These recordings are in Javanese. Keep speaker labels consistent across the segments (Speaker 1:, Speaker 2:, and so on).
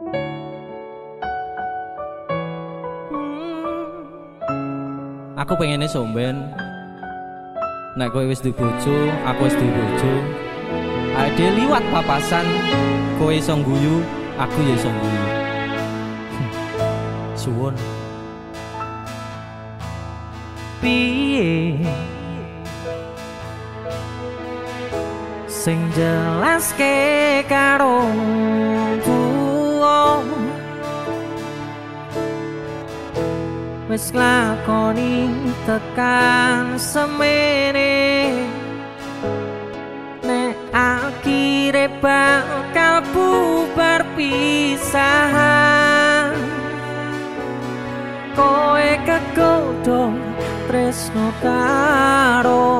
Speaker 1: Aku pengennya somben. Nek kowe wis dibojo, aku wis dibojo Ade liwat papasan Kowe iso guyu, aku ya iso guyu Suwon Piye? Sing jelas ke karo wis lakoni tekan semene. Nek akhire bakal bubar pisahan. Koe kegodong tresno karong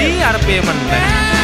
Speaker 1: guarantee और payment में